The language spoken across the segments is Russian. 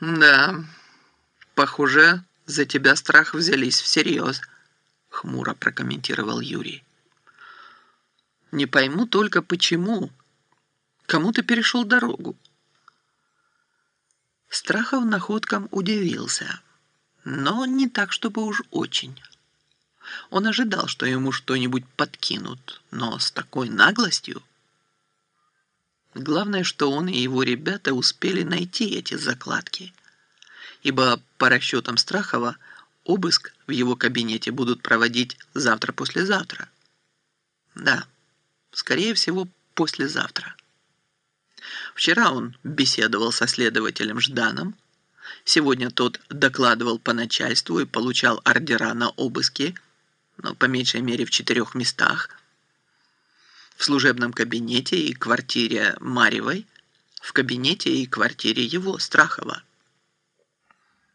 «Да, похоже, за тебя страх взялись всерьез», — хмуро прокомментировал Юрий. «Не пойму только, почему. Кому ты перешел дорогу?» Страхов находкам удивился, но не так, чтобы уж очень. Он ожидал, что ему что-нибудь подкинут, но с такой наглостью. Главное, что он и его ребята успели найти эти закладки, ибо по расчетам Страхова обыск в его кабинете будут проводить завтра-послезавтра. Да, скорее всего, послезавтра. Вчера он беседовал со следователем Жданом, сегодня тот докладывал по начальству и получал ордера на обыски, но по меньшей мере в четырех местах – в служебном кабинете и квартире Марьевой, в кабинете и квартире его, Страхова.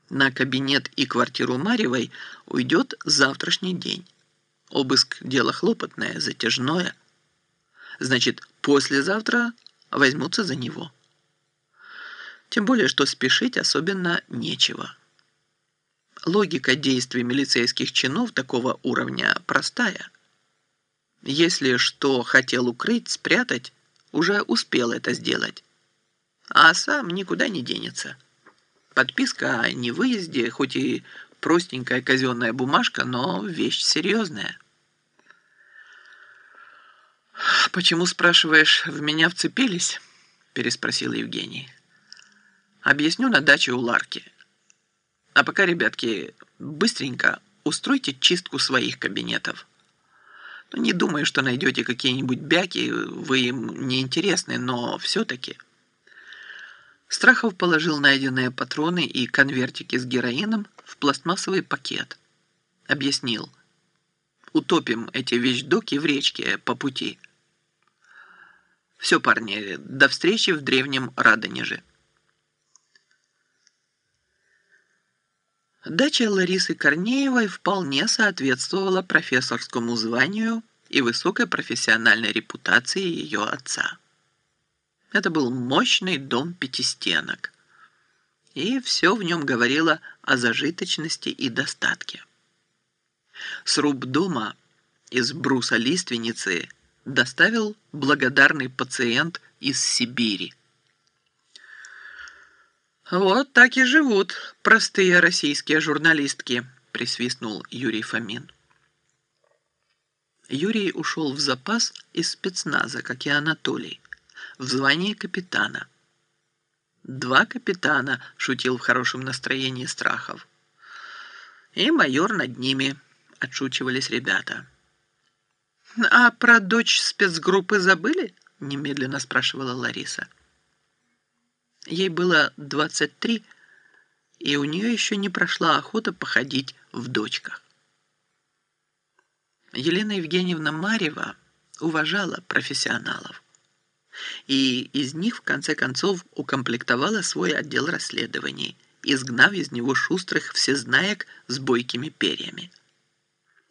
На кабинет и квартиру Марьевой уйдет завтрашний день. Обыск – дело хлопотное, затяжное. Значит, послезавтра возьмутся за него. Тем более, что спешить особенно нечего. Логика действий милицейских чинов такого уровня простая – если что хотел укрыть, спрятать, уже успел это сделать. А сам никуда не денется. Подписка о невыезде, хоть и простенькая казенная бумажка, но вещь серьезная. «Почему, спрашиваешь, в меня вцепились?» переспросил Евгений. «Объясню на даче у Ларки. А пока, ребятки, быстренько устройте чистку своих кабинетов». Не думаю, что найдете какие-нибудь бяки, вы им не но все-таки. Страхов положил найденные патроны и конвертики с героином в пластмассовый пакет. Объяснил. Утопим эти вещдоки в речке по пути. Все, парни, до встречи в древнем Радонеже. Дача Ларисы Корнеевой вполне соответствовала профессорскому званию и высокой профессиональной репутации ее отца. Это был мощный дом пятистенок, и все в нем говорило о зажиточности и достатке. Сруб дома из бруса лиственницы доставил благодарный пациент из Сибири – «Вот так и живут простые российские журналистки», – присвистнул Юрий Фомин. Юрий ушел в запас из спецназа, как и Анатолий, в звании капитана. «Два капитана», – шутил в хорошем настроении Страхов. «И майор над ними», – отшучивались ребята. «А про дочь спецгруппы забыли?» – немедленно спрашивала Лариса. Ей было 23, и у нее еще не прошла охота походить в дочках. Елена Евгеньевна Марьева уважала профессионалов. И из них, в конце концов, укомплектовала свой отдел расследований, изгнав из него шустрых всезнаек с бойкими перьями.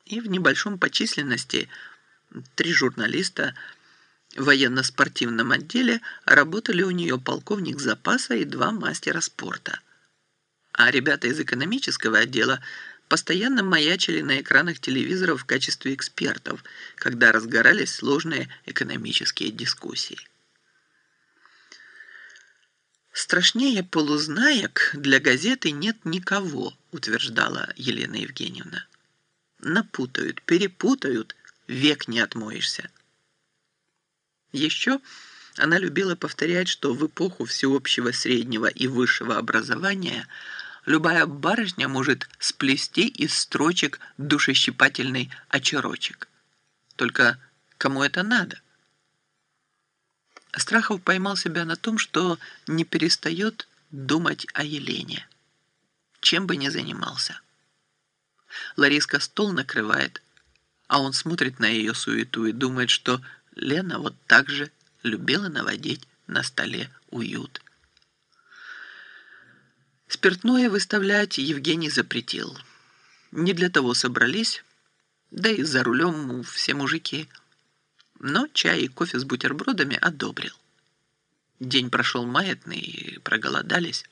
И в небольшом по численности три журналиста – в военно-спортивном отделе работали у нее полковник запаса и два мастера спорта. А ребята из экономического отдела постоянно маячили на экранах телевизоров в качестве экспертов, когда разгорались сложные экономические дискуссии. «Страшнее полузнаек для газеты нет никого», утверждала Елена Евгеньевна. «Напутают, перепутают, век не отмоешься». Еще она любила повторять, что в эпоху всеобщего среднего и высшего образования любая барышня может сплести из строчек душещипательный очерочек. Только кому это надо? Страхов поймал себя на том, что не перестает думать о Елене, чем бы ни занимался. Лариска стол накрывает, а он смотрит на ее суету и думает, что Лена вот так же любила наводить на столе уют. Спиртное выставлять Евгений запретил. Не для того собрались, да и за рулем все мужики. Но чай и кофе с бутербродами одобрил. День прошел маятный, проголодались.